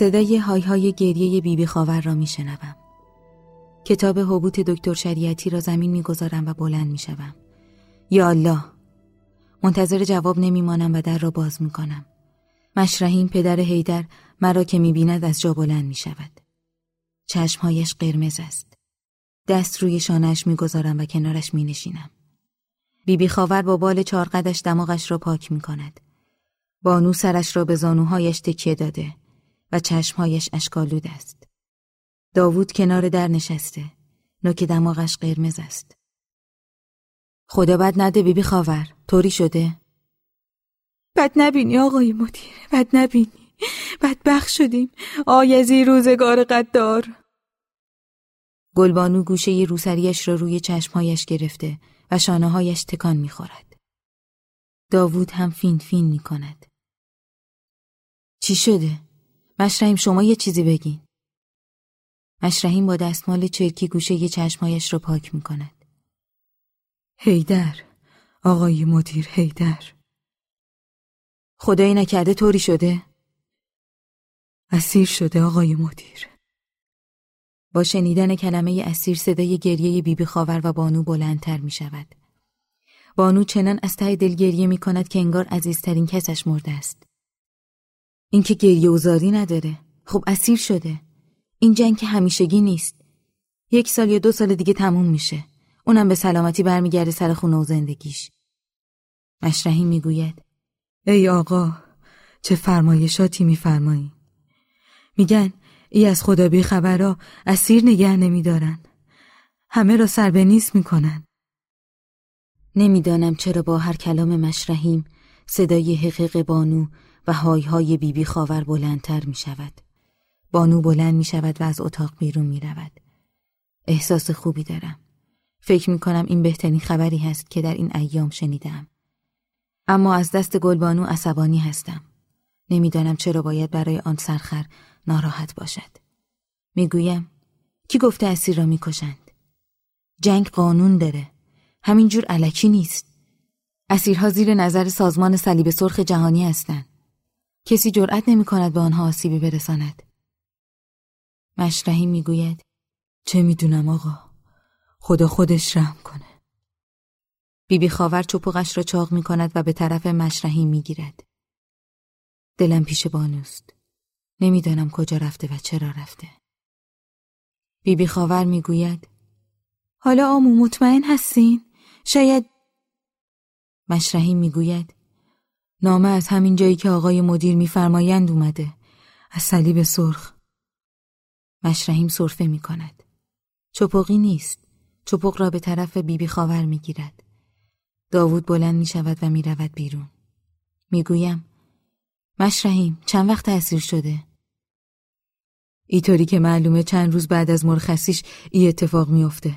صدای های های گریه بیبی خاور را میشنوم. کتاب حبوط دکتر شریعتی را زمین می‌گذارم و بلند می‌شوم. یا الله منتظر جواب نمیمانم و در را باز می‌کنم. مشرحیم پدر هیدر مرا که می‌بیند از جا بلند می‌شود. چشمهایش قرمز است. دست روی شانهش می‌گذارم و کنارش مینشینم. بیبی خاور با بال چارقدش دماغش را پاک می کند. بانو سرش را به زانوهایش تکیه داده و چشمهایش اشکالود است. داوود کنار در نشسته. نوک دماغش قرمز است. خدا بد نده بیبی خاور. طوری شده؟ بد نبینی آقای مدیر. بد نبینی. بدبخ شدیم. آیزی روزگار قدار. گلبانو گوشه روسریش را روی چشمهایش گرفته و شانههایش تکان می‌خورد. داوود هم فین فین می کند. چی شده؟ مشرحیم شما یه چیزی بگین. مشرحیم با دستمال چرکی گوشه یه چشمهایش را پاک می کند. هیدر آقای مدیر هیدر خدایی نکرده طوری شده؟ اسیر شده آقای مدیر با شنیدن کلمه اسیر صدای گریه بیبی خاور و بانو بلندتر می شود. بانو چنان از ته دل گریه می کند که انگار عزیزترین کسش مرده است. این که گریه وزاری نداره. خب اسیر شده. این جنگ که همیشگی نیست. یک سال یا دو سال دیگه تموم میشه. اونم به سلامتی برمیگرده سر خونه و زندگیش. مشرحی می‌گوید ای آقا چه فرمایشاتی میفرمایی میگن ای از خدا بی خبرها اسیر نگه نمیدارن همه را سر به نیست می‌کنن نمی‌دانم چرا با هر کلام مشرحیم صدای حقیق بانو و های های بیبی خاور بلندتر می شود. بانو بلند می شود و از اتاق بیرون می رود. احساس خوبی دارم. فکر می کنم این بهترین خبری هست که در این ایام شنیدم. اما از دست گلبانو عصبانی هستم. نمی‌دانم چرا باید برای آن سرخر ناراحت باشد. می‌گویم کی گفته اسیر را می‌کشند؟ جنگ قانون داره. همینجور علکی نیست. اسیرها زیر نظر سازمان صلیب سرخ جهانی هستند. کسی جرأت نمی کند به آنها آسیبی برساند. مشرحی می‌گوید چه می‌دونم آقا خدا خودش رحم کنه. بیبی خاور چپقش را چاق می کند و به طرف مشرحی می گیرد. دلم پیش بانوست. نمی‌دانم کجا رفته و چرا رفته. بیبی خاور می گوید حالا آمو مطمئن هستین؟ شاید مشرحی می گوید نامه از همین جایی که آقای مدیر میفرمایند اومده. از صلیب سرخ. مشرحیم صرفه می کند چپقی نیست. چپق را به طرف بیبی خاور می گیرد داوود بلند می شود و می رود بیرون. می گویم مشرحیم چند وقت تأثیر شده؟ ایطوری که معلومه چند روز بعد از مرخصیش ای اتفاق میافته.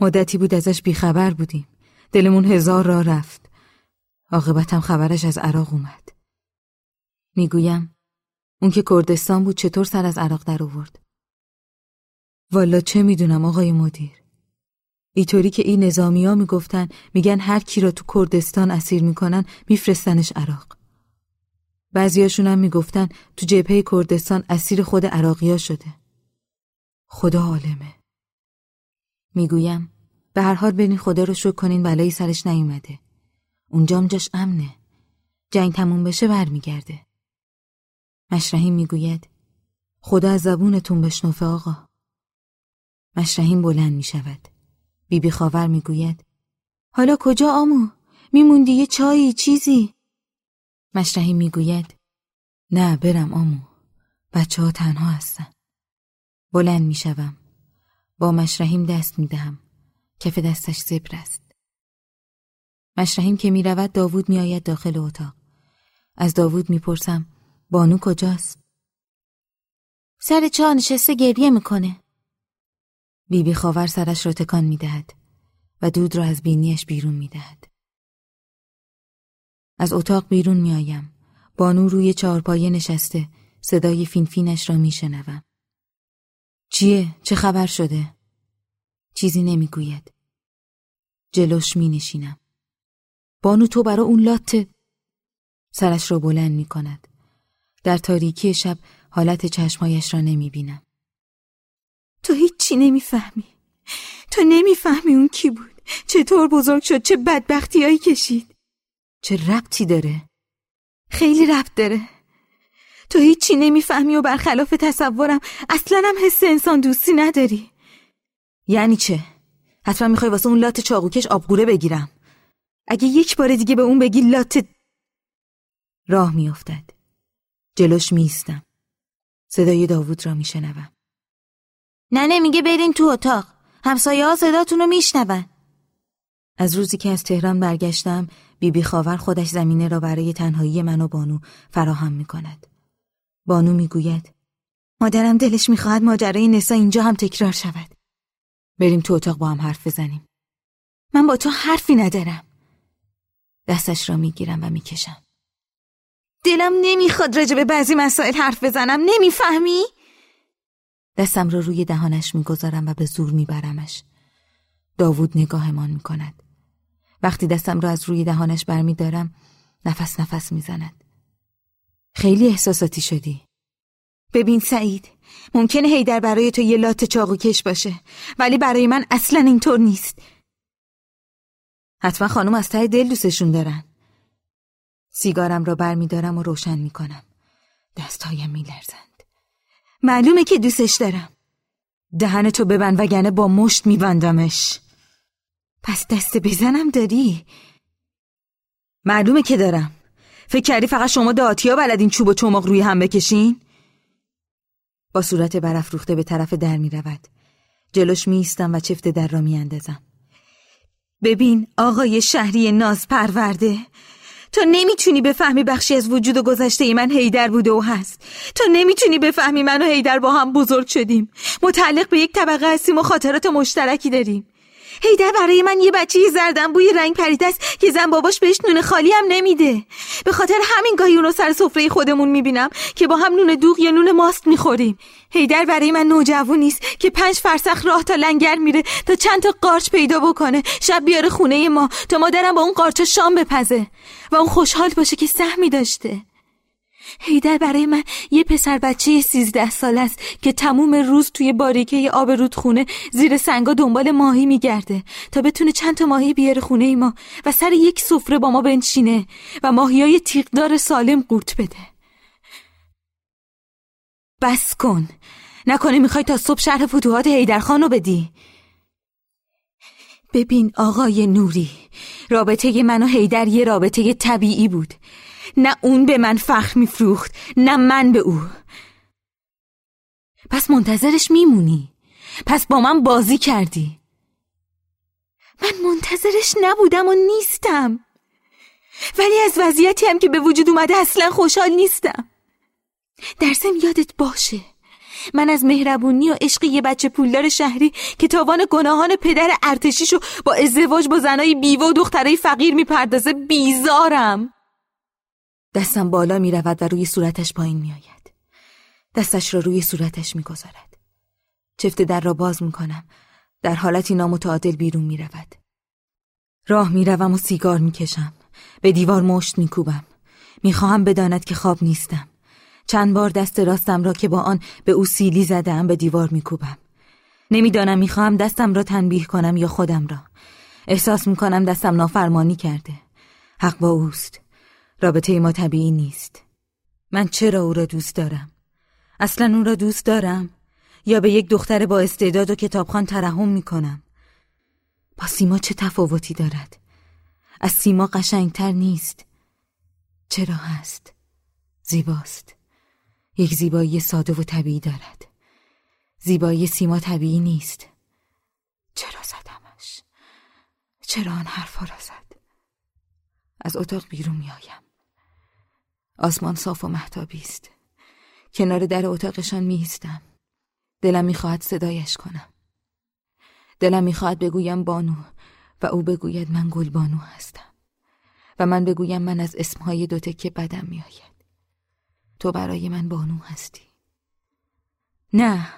مدتی بود ازش بیخبر بودیم. دلمون هزار را رفت. عاقبتم خبرش از عراق اومد. می‌گویم اون که کردستان بود چطور سر از عراق در آورد؟ والا چه می‌دونم آقای مدیر. ایطوری که این نظامی می‌گفتن میگن هر کی را تو کردستان اسیر می‌کنن میفرستنش عراق. بعضیاشون هم می‌گفتن تو جبهه کردستان اسیر خود عراقیا شده. خدا عالمه. می‌گویم به هر حال برین خدا رو شکر کنین بلایی سرش نیومده. اونجام جاش امنه. جنگ تموم بشه برمیگرده. مشرحیم می‌گوید خدا از زبونتون بشنوفه آقا. مشرحیم بلند می‌شود. بیبی خاور می‌گوید حالا کجا آمو؟ میموندی یه چایی چیزی؟ مشرحی می‌گوید نه برم آمو بچه ها تنها هستن بلند می‌شوم با مشرحیم دست می‌دهم کف دستش زبر است مشرحیم که می‌رود داوود میآید داخل اتاق از داوود می‌پرسم بانو کجاست سر چا نشسته گریه می‌کنه بیبی خاور سرش را تکان می‌دهد و دود را از بینیش بیرون می‌دهد از اتاق بیرون میآیم. بانو روی چهارپایه نشسته. صدای فینفینش را میشنوم. چیه؟ چه خبر شده؟ چیزی نمی‌گوید. جلوش می نشینم. بانو تو برا اون لات سرش را بلند می کند. در تاریکی شب حالت چشمایش را نمی بینم. تو هیچی نمی‌فهمی. تو نمی‌فهمی اون کی بود. چطور بزرگ شد چه بدبختیایی کشید. چه ربطی داره؟ خیلی ربط داره. تو هیچی نمی‌فهمی و برخلاف تصورم اصلا هم حس انسان دوستی نداری. یعنی چه؟ حتما می‌خوای واسه اون لات چاقوکش آبگوره بگیرم. اگه یک بار دیگه به اون بگی لات راه میافتد. جلوش میستم. صدای داوود را میشنوم. ننه میگه برین تو اتاق. همسایه ها صداتون رو میشنون. از روزی که از تهران برگشتم بیبی بی خاور خودش زمینه را برای تنهایی من و بانو فراهم می کند. بانو می‌گوید مادرم دلش می‌خواهد ماجرای نسا اینجا هم تکرار شود. بریم تو اتاق با هم حرف بزنیم. من با تو حرفی ندارم. دستش را می‌گیرم و می‌کشم. دلم نمی‌خواد راجع به بعضی مسائل حرف بزنم نمی‌فهمی؟ دستم را روی دهانش می‌گذارم و به زور میبرمش. داوود نگاهمان می‌کند. وقتی دستم را از روی دهانش برمیدارم نفس نفس می‌زند. خیلی احساساتی شدی. ببین سعید ممکنه هیدر برای تو یه لات چاقو کش باشه ولی برای من اصلا اینطور نیست. حتما خانم از ته دل دوستشون دارن. سیگارم را برمیدارم و روشن می‌کنم. دستهایم میلرزند. معلومه که دوستش دارم. دهن تو ببند وگرنه با مشت میبندمش. پس دست بزنم داری؟ معلومه که دارم. فکر کردی فقط شما داتیا بلدین چوب و چماق روی هم بکشین؟ با صورت برافروخته به طرف در می رود. جلوش می و چفت در را می. ببین آقای شهری ناز پرورده تو نمی‌تونی بفهمی بخشی از وجود و گذشته من هیدر بوده و هست. تو نمی‌تونی بفهمی من و هیدر با هم بزرگ شدیم. متعلق به یک طبقه هستیم و خاطرات مشترکی داریم. هیدر برای من یه بچه زردن بوی رنگ پریده است که زن باباش بهش نون خالی هم نمیده. به خاطر همین گاهی اونو سر سفره خودمون می‌بینم که با هم نون دوغ یا نون ماست می‌خوریم. هیدر برای من نوجوان نیست که پنج فرسخ راه تا لنگر میره تا چند تا قارچ پیدا بکنه. شب بیاره خونه ما تا مادرم با اون قارچ شام بپزه و اون خوشحال باشه که سهمی داشته. هیدر برای من یه پسر بچه سیزده سال است که تموم روز توی باریکه آب رودخونه زیر سنگا دنبال ماهی میگرده تا بتونه چند تا ماهی بیاره خونه ما و سر یک سفره با ما بنشینه و ماهی های تیغدار سالم قورت بده. بس کن. نکنه می‌خوای تا صبح شرح فتوحات هیدرخان رو بدی. ببین آقای نوری رابطه من و هیدر یه رابطه طبیعی بود. نه اون به من فخر میفروخت نه من به او. پس منتظرش میمونی. پس با من بازی کردی. من منتظرش نبودم و نیستم. ولی از وضعیتی هم که به وجود اومده اصلا خوشحال نیستم. درسم یادت باشه من از مهربونی و عشق یه بچه پولدار شهری که تاوان گناهان پدر ارتشیشو با ازدواج با زنای بیوه و دخترای فقیر می‌پردازه بیزارم. دستم بالا می رود و روی صورتش پایین می آید. دستش را روی صورتش می گذارد. چفت در را باز می کنم. در حالتی نامتعادل بیرون می رود. راه می روم و سیگار می کشم. به دیوار مشت می کوبم. می خواهم بداند که خواب نیستم. چند بار دست راستم را که با آن به او سیلی زدم به دیوار می کوبم. نمی‌دانم می‌خواهم دستم را تنبیه کنم یا خودم را. احساس می کنم دستم نافرمانی کرده. حق با اوست. رابطه ما طبیعی نیست. من چرا او را دوست دارم؟ اصلا او را دوست دارم؟ یا به یک دختر با استعداد و کتابخان ترحم می کنم با سیما چه تفاوتی دارد؟ از سیما قشنگتر نیست. چرا هست؟ زیباست. یک زیبایی ساده و طبیعی دارد. زیبایی سیما طبیعی نیست. چرا زدمش؟ چرا آن حرفا را زد؟ از اتاق بیرون میآیم. آسمان صاف و محتابی است. کنار در اتاقشان میستم دلم می‌خواهد صدایش کنم. دلم می‌خواهد بگویم بانو و او بگوید من گل بانو هستم. و من بگویم من از اسمهای دو تکه بدم میآید. تو برای من بانو هستی. نه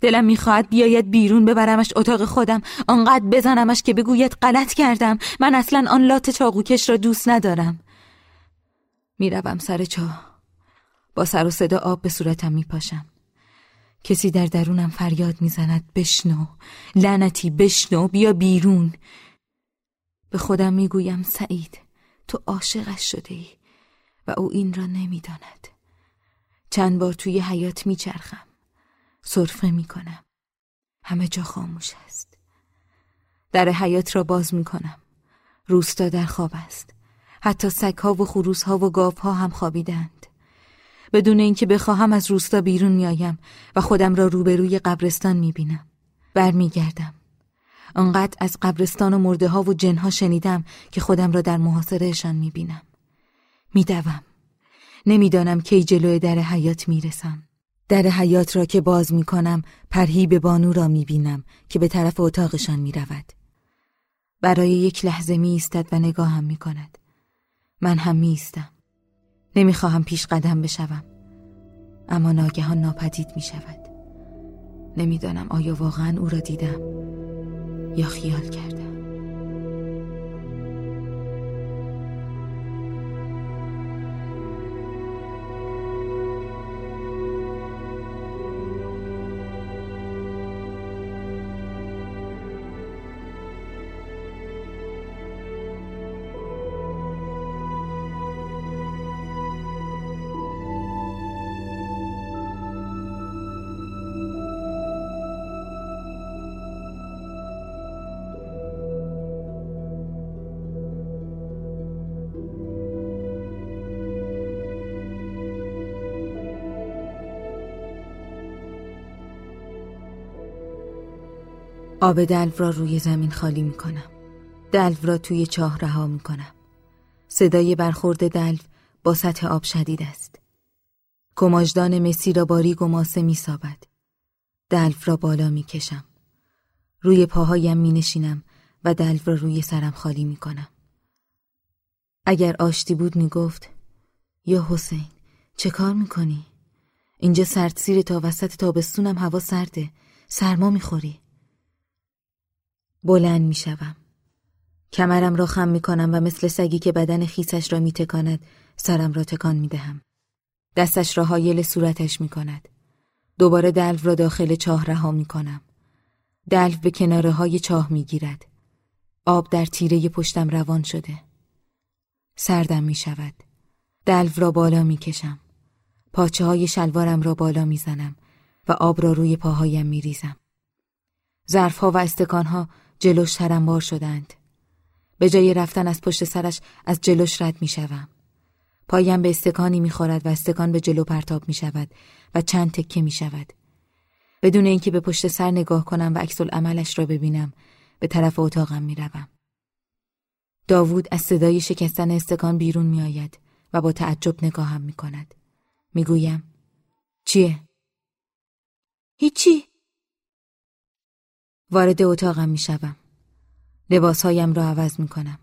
دلم می‌خواهد بیاید بیرون ببرمش اتاق خودم. آنقدر بزنمش که بگوید غلط کردم. من اصلا آن لات چاقوکش را دوست ندارم. می‌روم سر چاه با سر و صدا آب به صورتم می پاشم. کسی در درونم فریاد می‌زند بشنو. لعنتی بشنو بیا بیرون. به خودم می‌گویم سعید تو عاشقش شده ای و او این را نمی‌داند. چند بار توی حیات میچرخم. صرفه می‌کنم. همه جا خاموش است. در حیات را باز می‌کنم. روستا در خواب است. حتی سگها و خروسها و گاوها هم خوابیدند. بدون اینکه بخواهم از روستا بیرون میآیم و خودم را روبروی قبرستان می‌بینم. برمیگردم. آنقدر از قبرستان و مرده ها و جنها شنیدم که خودم را در محاصرهشان می‌بینم. میدوم. نمی‌دانم کی جلوی در حیات می‌رسم. در حیات را که باز می‌کنم به بانو را می‌بینم که به طرف اتاقشان می‌رود. برای یک لحظه می و نگاهم می کند. من هم می نمی‌خواهم پیش قدم بشوم. اما ناگهان ناپدید می شود نمی‌دانم آیا واقعا او را دیدم یا خیال کردم آب دلو را روی زمین خالی می کنم. دلو را توی چاه رها می کنم. صدای برخورد دلو با سطح آب شدید است. کماجدان مسی را باریک و ماسه می سابد. دلو را بالا می کشم. روی پاهایم می نشینم و دلو را روی سرم خالی می کنم. اگر آشتی بود می گفت یا حسین چه کار می کنی؟ اینجا سرد سیر تا وسط تابستونم هوا سرده سرما می‌خوری بلند می شوم. کمرم را خم می کنم و مثل سگی که بدن خیسش را می تکاند سرم را تکان می دهم. دستش را حایل صورتش می کند. دوباره دلو را داخل چاه رها می کنم. دلو به کناره های چاه می گیرد. آب در تیره پشتم روان شده. سردم می شود. دلو را بالا می کشم. پاچه های شلوارم را بالا می زنم و آب را روی پاهایم می ریزم. ظرفها و استکانها جلوش ترنبار شدند. به جای رفتن از پشت سرش از جلوش رد می شوم. پایم به استکانی می خورد و استکان به جلو پرتاب می شود و چند تکه می شود. بدون اینکه به پشت سر نگاه کنم و عکس عملش را ببینم به طرف اتاقم می روم. داوود از صدای شکستن استکان بیرون می آید و با تعجب نگاهم می کند. می گویم چیه؟ هیچی وارد اتاقم می شوم. لباسهایم را عوض می کنم.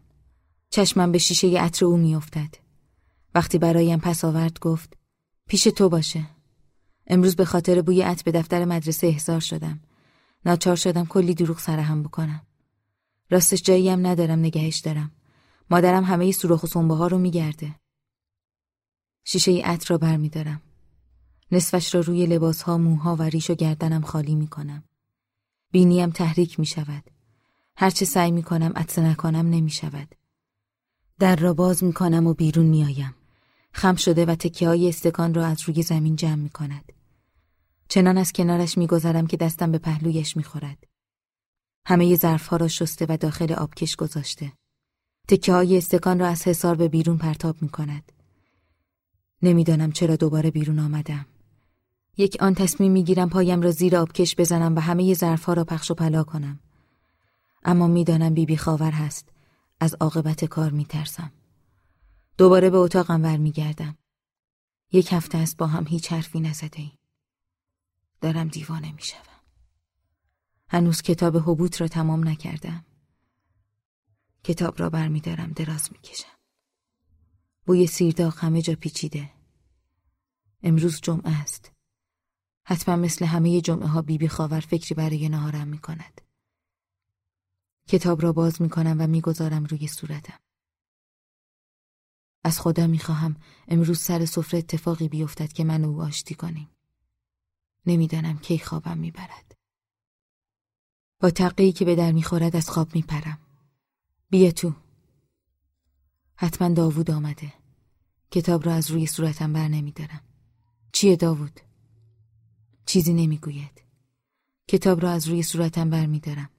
چشمم به شیشه عطر او می افتد. وقتی برایم پس آورد گفت پیش تو باشه. امروز به خاطر بوی عطر به دفتر مدرسه احضار شدم. ناچار شدم کلی دروغ سرهم بکنم. راستش جایی هم ندارم نگهش دارم. مادرم همه سوراخ و سنبه ها رو میگرده. شیشه عطر را برمیدارم. نصفش را روی لباس ها، موها و ریش و گردنم خالی می کنم. بینیم تحریک می شود. هرچه سعی می کنم عطسه نکنم نمی شود. در را باز می کنم و بیرون می آیم. خم شده و تکیه های استکان را از روی زمین جمع می کند. چنان از کنارش می گذارم که دستم به پهلویش می خورد. همه ظرف ها را شسته و داخل آبکش گذاشته. تکه های استکان را از حسار به بیرون پرتاب می کند. نمی‌دانم چرا دوباره بیرون آمدم. یک آن تصمیم می‌گیرم پایم را زیر آبکش بزنم و همه ظرفها را پخش و پلا کنم. اما می‌دانم بیبی بی خاور هست. از عاقبت کار میترسم. دوباره به اتاقم برمیگردم. یک هفته است با هم هیچ حرفی نزده ایم. دارم دیوانه می‌شوم. هنوز کتاب حبوط را تمام نکردم. کتاب را برمیدارم دراز می‌کشم. بوی سیرداغ همه جا پیچیده. امروز جمعه است. حتما مثل همه جمعه ها بیبی خاور فکری برای نهارم می کند. کتاب را باز می کنم و می‌گذارم روی صورتم. از خدا می‌خواهم امروز سر سفره اتفاقی بیفتد که من او آشتی کنیم. نمی‌دانم کی خوابم می‌برد. با تقیی که به در می‌خورد از خواب میپرم. بیا تو. حتما داوود آمده. کتاب را از روی صورتم بر نمیدارم. چیه داوود؟ چیزی نمی‌گوید. کتاب را از روی صورتم بر میدارم.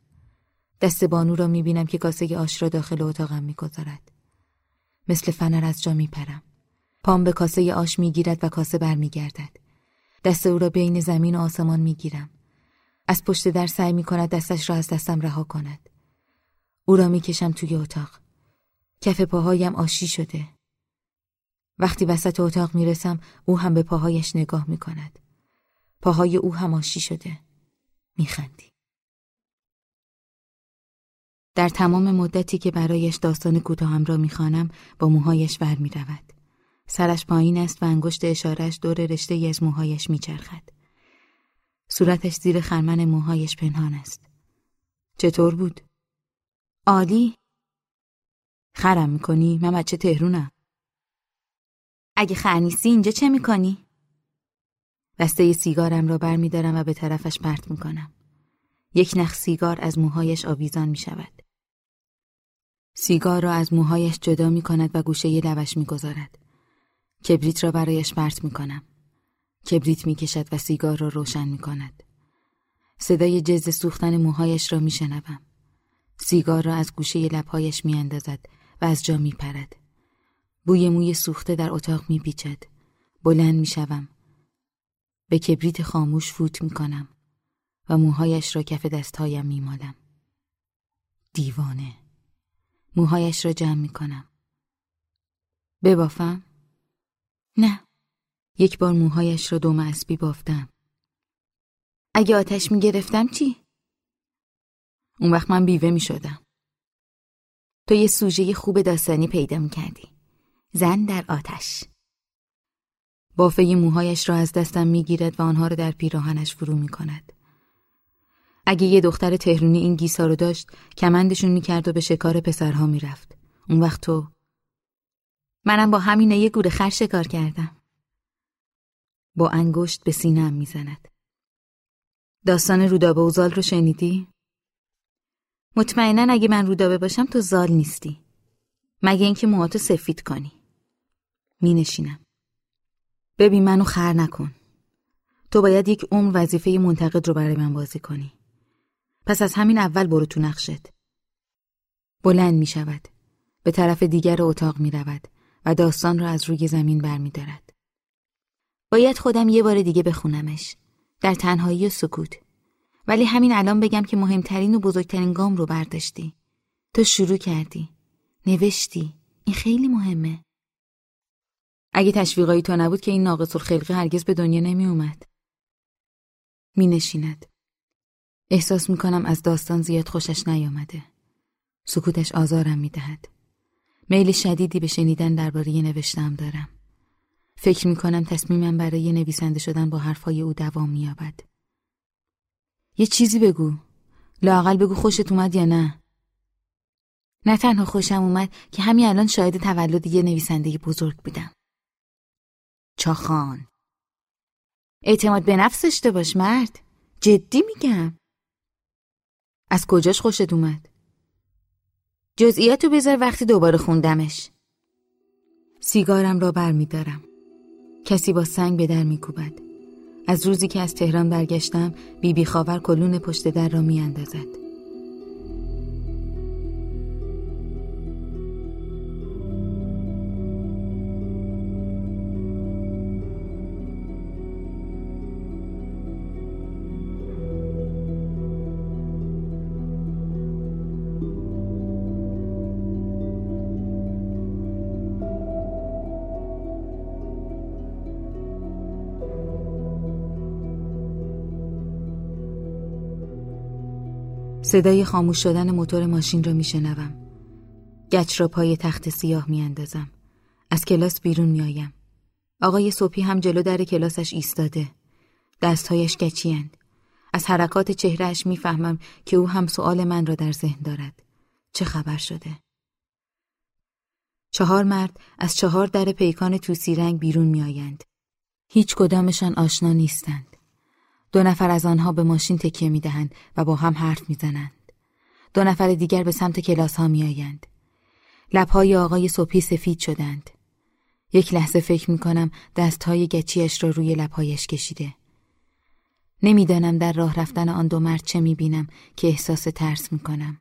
دست بانو را می‌بینم که کاسه آش را داخل اتاقم می‌گذارد. مثل فنر از جا میپرم. پام به کاسه آش می‌گیرد و کاسه برمیگردد. دست او را بین زمین و آسمان می‌گیرم. از پشت در سعی می‌کند دستش را از دستم رها کند. او را می‌کشم توی اتاق. کف پاهایم آشی شده. وقتی وسط اتاق می‌رسم او هم به پاهایش نگاه می‌کند. پاهای او هم آشی شده. میخندی. در تمام مدتی که برایش داستان کوتاهم را می‌خوانم با موهایش ور می‌رود. سرش پایین است و انگشت اشارش دور رشته ای از موهایش میچرخد. صورتش زیر خرمن موهایش پنهان است. چطور بود؟ عالی. خرم می‌کنی؟ من بچه تهرونم. اگه خر نیستی اینجا چه می‌کنی؟ بسته سیگارم را بر میدارم و به طرفش پرت می‌کنم. یک نخ سیگار از موهایش آویزان می شود. سیگار را از موهایش جدا می کند و گوشه لبش می گذارد. کبریت را برایش پرت می کنم. کبریت می کشد و سیگار را روشن می کند. صدای جز سوختن موهایش را می. سیگار را از گوشه لبهایش می اندازد و از جا می پرد. بوی موی سوخته در اتاق می بیچد. بلند می شوم. به کبریت خاموش فوت می کنم و موهایش را کف دستهایم می مالم. دیوانه. موهایش را جمع می کنم. ببافم؟ نه. یک بار موهایش را دوم اسبی بافتم. اگه آتش می گرفتم چی؟ اون وقت من بیوه می شدم. تو یه سوژه خوب داستانی پیدا می کردی. زن در آتش. بافه موهایش را از دستم می گیرد و آنها را در پیراهنش فرو می کند. اگه یه دختر تهرونی این گیسا رو داشت کمندشون می‌کرد و به شکار پسرها می‌رفت. اون وقت تو منم با همینه یه گوره خر شکار کردم. با انگشت به سینم می‌زند. داستان رودابه و زال رو شنیدی؟ مطمئنا اگه من رودابه باشم تو زال نیستی. مگه اینکه موهاتو سفید کنی. می نشینم ببین منو خر نکن. تو باید یک عمر وظیفه منتقد رو برای من بازی کنی. پس از همین اول برو تو نقشت. بلند می شود. به طرف دیگر اتاق می رود و داستان را از روی زمین بر می دارد. باید خودم یه بار دیگه بخونمش. در تنهایی و سکوت. ولی همین الان بگم که مهمترین و بزرگترین گام رو برداشتی. تو شروع کردی. نوشتی. این خیلی مهمه. اگه تشویقایی تو نبود که این ناقص الخلقه هرگز به دنیا نمی اومد می نشیند احساس می کنم از داستان زیاد خوشش نیامده. سکوتش آزارم می دهد. میل شدیدی به شنیدن درباره نوشتم دارم. فکر می کنم تصمیمم برای نویسنده شدن با حرفای او دوام مییابد. یه چیزی بگو. لاقل بگو خوشت اومد یا نه؟ نه تنها خوشم اومد که همین الان شاید تولد یه نویسنده بزرگ بودم. چاخان اعتماد به نفس داشته باش مرد. جدی میگم. از کجاش خوشت اومد؟ جزئیاتو بذار وقتی دوباره خوندمش سیگارم را بر می کسی با سنگ به در می کوبد. از روزی که از تهران برگشتم بیبی بی خاور کلون پشت در را می صدای خاموش شدن موتور ماشین را میشنوم. گچ را پای تخت سیاه میاندازم. از کلاس بیرون میآیم. آقای صبحی هم جلو در کلاسش ایستاده. دستهایش گچیند. از حرکات چهرهش می‌فهمم که او هم سؤال من را در ذهن دارد. چه خبر شده؟ چهار مرد از چهار در پیکان توسی رنگ بیرون میآیند. هیچ کدامشان آشنا نیستند. دو نفر از آنها به ماشین تکیه می دهند و با هم حرف می زنند. دو نفر دیگر به سمت کلاس ها می آیند. لبهای آقای صبحی سفید شدند. یک لحظه فکر می کنم دستهای گچیش را روی لبهایش کشیده. نمی‌دانم در راه رفتن آن دو مرد چه می بینم که احساس ترس می کنم.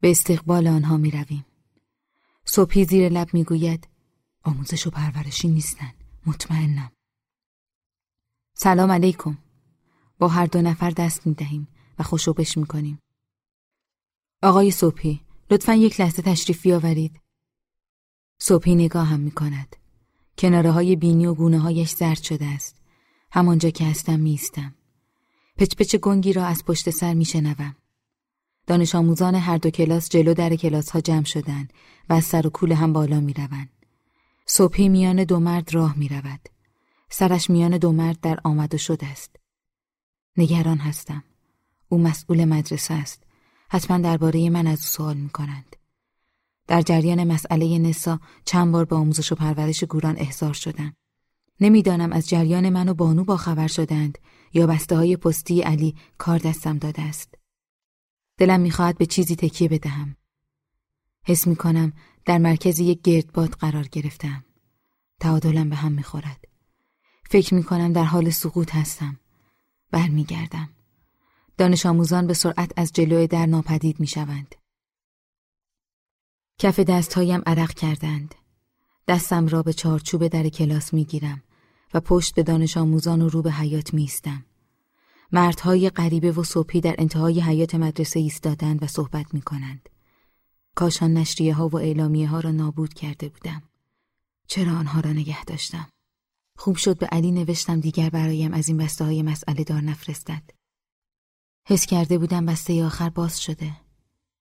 به استقبال آنها می رویم. صبحی زیر لب می گوید آموزش و پرورشی نیستن. مطمئنم. سلام علیکم. با هر دو نفر دست می دهیم و خوشوبش می کنیم. آقای صبحی لطفا یک لحظه تشریف بیاورید. صبحی نگاه هم می کند. کناره های بینی و گونه هایش زرد شده است. همانجا که هستم میستم. پچ پچ گنگی را از پشت سر می شنوم. دانش آموزان هر دو کلاس جلو در کلاس ها جمع شدن و از سر و کول هم بالا می روند. صبحی میان دو مرد راه می رود. سرش میان دو مرد در آمد و شد است. نگران هستم. او مسئول مدرسه است. حتما درباره من از او سوال می کنند. در جریان مسئله نسا چند بار به آموزش و پرورش گوران احضار شدم. نمی‌دانم از جریان من و بانو با خبر شدند یا بسته های پستی علی کار دستم داده است. دلم می‌خواهد به چیزی تکیه بدهم. حس می کنم در مرکز یک گردباد قرار گرفتم. تعادلم به هم می‌خورد. فکر می کنم در حال سقوط هستم. برمیگردم. دانش آموزان به سرعت از جلوی در ناپدید می شوند. کف دستهایم عرق کردند. دستم را به چارچوب در کلاس می گیرم و پشت به دانش آموزان و رو به حیات می استم. مردهای غریبه و صبحی در انتهای حیات مدرسه ایستادند و صحبت می کنند. کاشان نشریه ها و اعلامیه ها را نابود کرده بودم. چرا آنها را نگه داشتم؟ خوب شد به علی نوشتم دیگر برایم از این بسته های مسئله دار نفرستد. حس کرده بودم بسته آخر باز شده.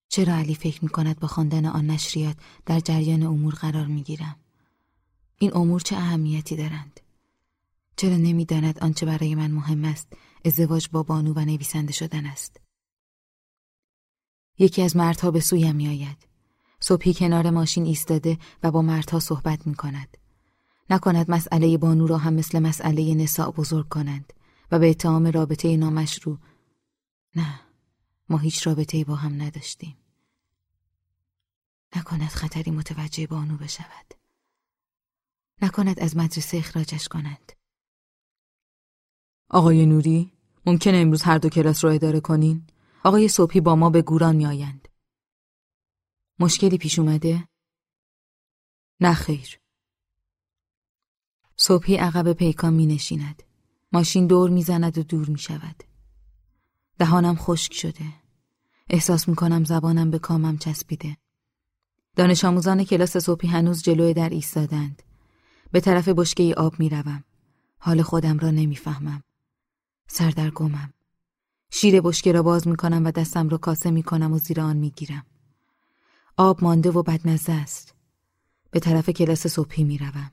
چرا علی فکر می کند با خواندن آن نشریات در جریان امور قرار می گیرم؟ این امور چه اهمیتی دارند؟ چرا نمی‌داند آنچه برای من مهم است ازدواج با بانو و نویسنده شدن است؟ یکی از مردها به سویم می آید. صبحی کنار ماشین ایستاده و با مردها صحبت می کند. نکند مسئله بانو را هم مثل مسئله نساء بزرگ کنند و به اتهام رابطه نامشروع نه ما هیچ رابطه با هم نداشتیم. نکند خطری متوجه بانو بشود. نکند از مدرسه اخراجش کنند. آقای نوری ممکنه امروز هر دو کلاس را اداره کنین؟ آقای صبحی با ما به گوران میآیند. مشکلی پیش اومده؟ نه خیر. صبحی عقب پیکان می نشیند. ماشین دور می زند و دور می شود. دهانم خشک شده. احساس می کنم زبانم به کامم چسبیده. دانش آموزان کلاس صبحی هنوز جلوی در ایستادند. به طرف بشکه آب می روم. حال خودم را نمی‌فهمم. سردرگمم. شیر بشکه را باز می کنم و دستم را کاسه می کنم و زیر آن می گیرم. آب مانده و بدمزه است. به طرف کلاس صبحی می روم.